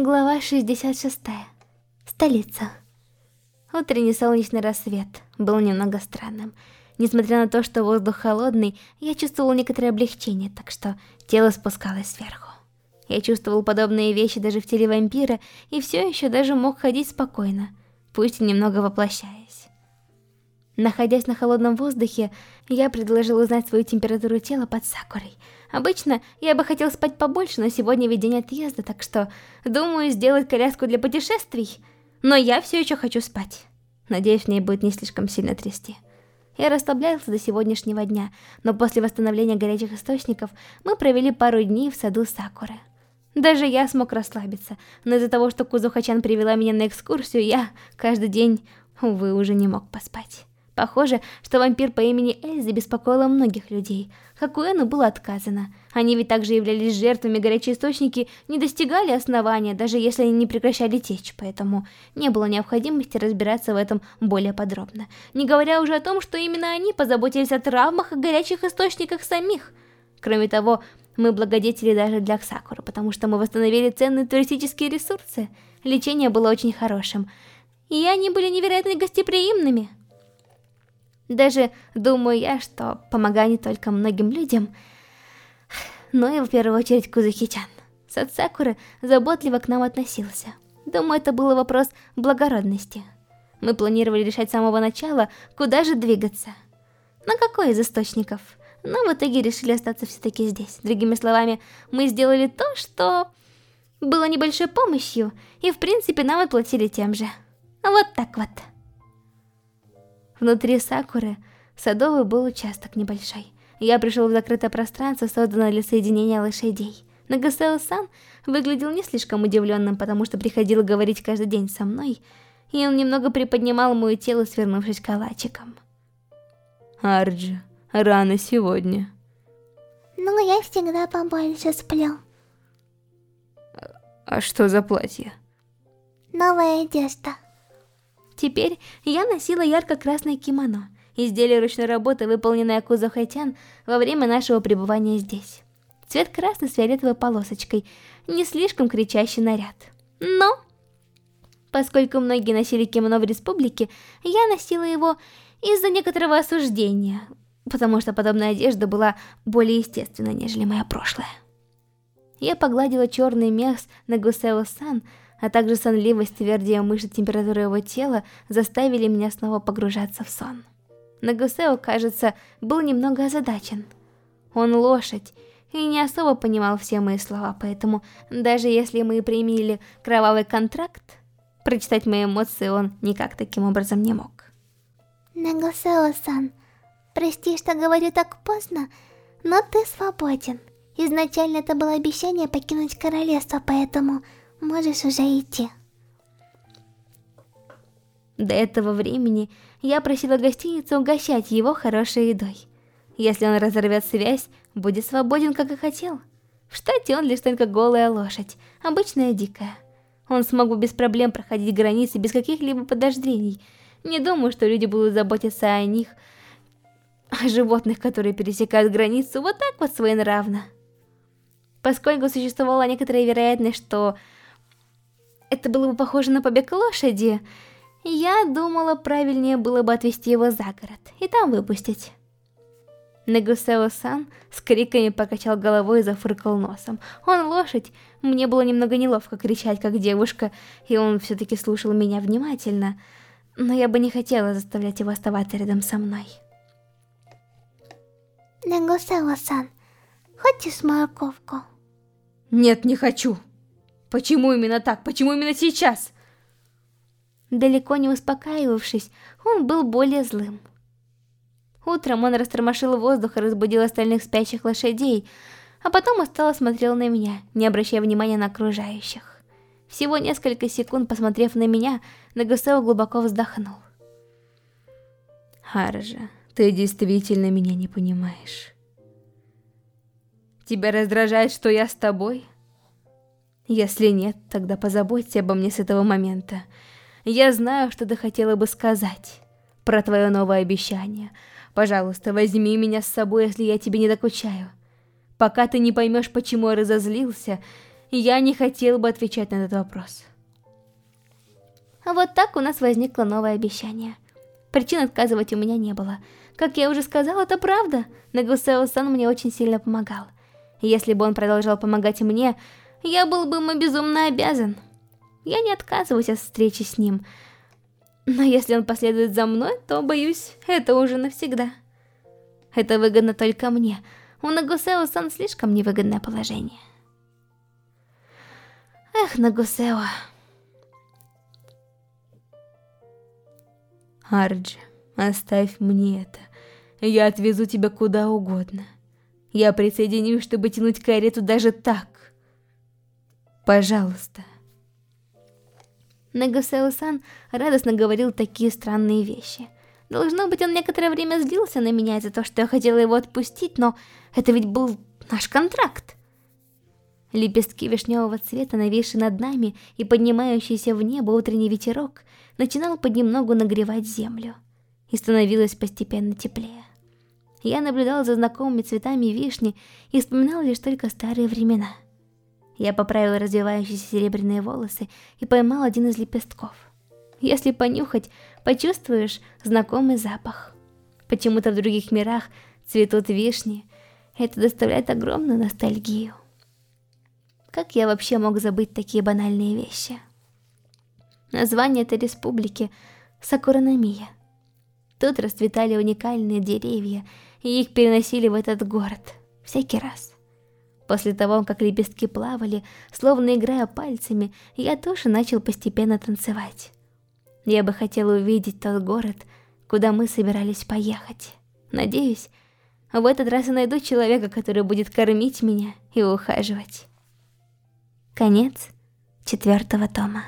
Глава 66. Столица. Утренний солнечный рассвет был немного странным. Несмотря на то, что воздух холодный, я чувствовал некоторое облегчение, так что тело спускалось сверху. Я чувствовал подобные вещи даже в теле вампира, и все еще даже мог ходить спокойно, пусть и немного воплощаясь. Находясь на холодном воздухе, я предложил узнать свою температуру тела под Сакурой — Обычно я бы хотел спать побольше, но сегодня ведь день отъезда, так что думаю сделать коляску для путешествий. Но я все еще хочу спать. Надеюсь, мне будет не слишком сильно трясти. Я расслаблялся до сегодняшнего дня, но после восстановления горячих источников мы провели пару дней в саду Сакуры. Даже я смог расслабиться, но из-за того, что Кузухачан привела меня на экскурсию, я каждый день, увы, уже не мог поспать. Похоже, что вампир по имени Эльза беспокоила многих людей. Хакуэну было отказано. Они ведь также являлись жертвами, горячие источники не достигали основания, даже если они не прекращали течь, поэтому не было необходимости разбираться в этом более подробно. Не говоря уже о том, что именно они позаботились о травмах и горячих источниках самих. Кроме того, мы благодетели даже для Сакуры, потому что мы восстановили ценные туристические ресурсы. Лечение было очень хорошим. И они были невероятно гостеприимными. Даже думаю я, что помогаю не только многим людям, но и в первую очередь Кузухи-чан. Сад Сакуры заботливо к нам относился. Думаю, это был вопрос благородности. Мы планировали решать с самого начала, куда же двигаться. На какой из источников? Но в итоге решили остаться все-таки здесь. Другими словами, мы сделали то, что было небольшой помощью, и в принципе нам отплатили тем же. Вот так вот. Внутри Сакуры садовый был участок небольшой. Я пришел в закрытое пространство, созданное для соединения лошадей. Нагасео-сан выглядел не слишком удивленным, потому что приходил говорить каждый день со мной, и он немного приподнимал мое тело, свернувшись калачиком. Арджи, рано сегодня. Ну, я всегда побольше сплю. А что за платье? Новая одежда. Теперь я носила ярко-красное кимоно, изделие ручной работы, выполненное Кузо Хайтян во время нашего пребывания здесь. Цвет красный с фиолетовой полосочкой, не слишком кричащий наряд. Но, поскольку многие носили кимоно в республике, я носила его из-за некоторого осуждения, потому что подобная одежда была более естественной, нежели моя прошлая. Я погладила черный мех на Гусео-сан, а также сонливость, твердие мышцы, температура его тела заставили меня снова погружаться в сон. Нагусео, кажется, был немного озадачен. Он лошадь, и не особо понимал все мои слова, поэтому даже если мы применили кровавый контракт, прочитать мои эмоции он никак таким образом не мог. Нагусео-сан, прости, что говорю так поздно, но ты свободен. Изначально это было обещание покинуть королевство, поэтому Можешь уже идти. До этого времени я просила гостиницу угощать его хорошей едой. Если он разорвет связь, будет свободен, как и хотел. В штате он лишь только голая лошадь, обычная дикая. Он смог бы без проблем проходить границы без каких-либо подождений. Не думаю, что люди будут заботиться о них, о животных, которые пересекают границу вот так вот своенравно. Поскольку существовала некоторая вероятность, что это было бы похоже на побег лошади. Я думала, правильнее было бы отвезти его за город и там выпустить. Нагусео-сан с криками покачал головой и зафыркал носом. Он лошадь, мне было немного неловко кричать, как девушка, и он все-таки слушал меня внимательно. Но я бы не хотела заставлять его оставаться рядом со мной. Нагусео-сан, хочешь морковку? Нет, не хочу. Почему именно так? Почему именно сейчас? Далеко не успокаивавшись, он был более злым. Утром он растормошил воздух и разбудил остальных спящих лошадей, а потом устало смотрел на меня, не обращая внимания на окружающих. Всего несколько секунд посмотрев на меня, Нагасео глубоко вздохнул. Харжа, ты действительно меня не понимаешь. Тебя раздражает, что я с тобой? Если нет, тогда позаботься обо мне с этого момента. Я знаю, что ты хотела бы сказать про твое новое обещание. Пожалуйста, возьми меня с собой, если я тебе не докучаю. Пока ты не поймешь, почему я разозлился, я не хотел бы отвечать на этот вопрос. Вот так у нас возникло новое обещание. Причин отказывать у меня не было. Как я уже сказала, это правда. Нагусео-сан мне очень сильно помогал. Если бы он продолжал помогать мне, я был бы ему безумно обязан. Я не отказываюсь от встречи с ним. Но если он последует за мной, то, боюсь, это уже навсегда. Это выгодно только мне. У Нагусео-сан слишком невыгодное положение. Эх, Нагусео... Арджи, оставь мне это. Я отвезу тебя куда угодно. Я присоединюсь, чтобы тянуть карету даже так. Пожалуйста. Нагасео-сан радостно говорил такие странные вещи. Должно быть, он некоторое время злился на меня из-за того, что я хотела его отпустить, но это ведь был наш контракт. Лепестки вишневого цвета, нависшие над нами и поднимающийся в небо утренний ветерок, начинал понемногу нагревать землю, и становилось постепенно теплее. Я наблюдал за знакомыми цветами вишни и вспоминал лишь только старые времена. Я поправил развивающиеся серебряные волосы и поймал один из лепестков. Если понюхать, почувствуешь знакомый запах. Почему-то в других мирах цветут вишни. Это доставляет огромную ностальгию. Как я вообще мог забыть такие банальные вещи? Название этой республики — Сакуранамия. Тут расцветали уникальные деревья, и их переносили в этот город всякий раз. После того, как лепестки плавали, словно играя пальцами, я тоже начал постепенно танцевать. Я бы хотел увидеть тот город, куда мы собирались поехать. Надеюсь, в этот раз я найду человека, который будет кормить меня и ухаживать. Конец четвертого тома.